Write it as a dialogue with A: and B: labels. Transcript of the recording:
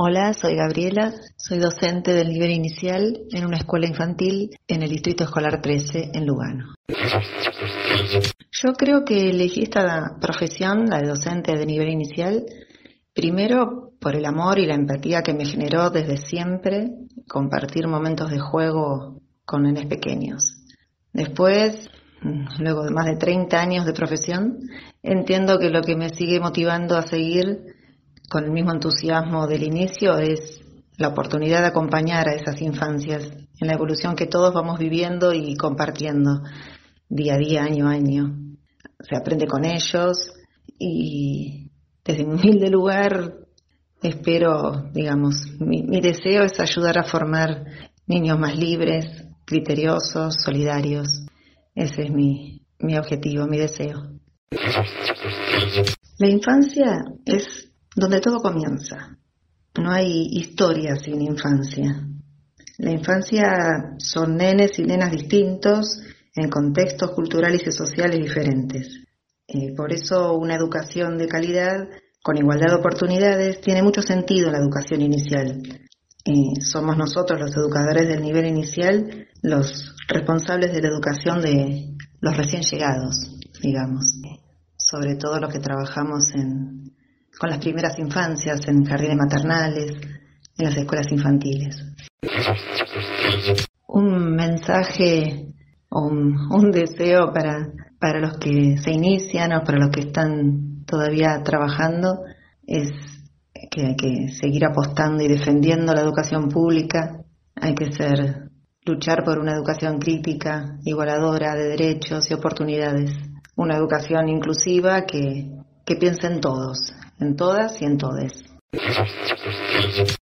A: Hola, soy Gabriela, soy docente del nivel inicial en una escuela infantil en el Distrito Escolar 13 en Lugano. Yo creo que elegí esta profesión, la de docente de nivel inicial, primero por el amor y la empatía que me generó desde siempre compartir momentos de juego con nenes pequeños. Después, luego de más de 30 años de profesión, entiendo que lo que me sigue motivando a seguir con el mismo entusiasmo del inicio es la oportunidad de acompañar a esas infancias en la evolución que todos vamos viviendo y compartiendo día a día, año a año. Se aprende con ellos y desde un humilde lugar espero, digamos, mi, mi deseo es ayudar a formar niños más libres, criteriosos, solidarios. Ese es mi, mi objetivo, mi deseo. La infancia es donde todo comienza. No hay historia sin infancia. La infancia son nenes y nenas distintos en contextos culturales y sociales diferentes. Eh, por eso una educación de calidad con igualdad de oportunidades tiene mucho sentido en la educación inicial. Eh, somos nosotros los educadores del nivel inicial los responsables de la educación de los recién llegados, digamos, sobre todo los que trabajamos en, con las primeras infancias, en jardines maternales, en las escuelas infantiles. Un mensaje o un, deseo para, para los que se inician o para los que están todavía trabajando es que hay que seguir apostando y defendiendo la educación pública, hay que ser luchar por una educación crítica, igualadora de derechos y oportunidades, una educación inclusiva que, que piense en todos, en todas y en todes.